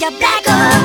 your back up.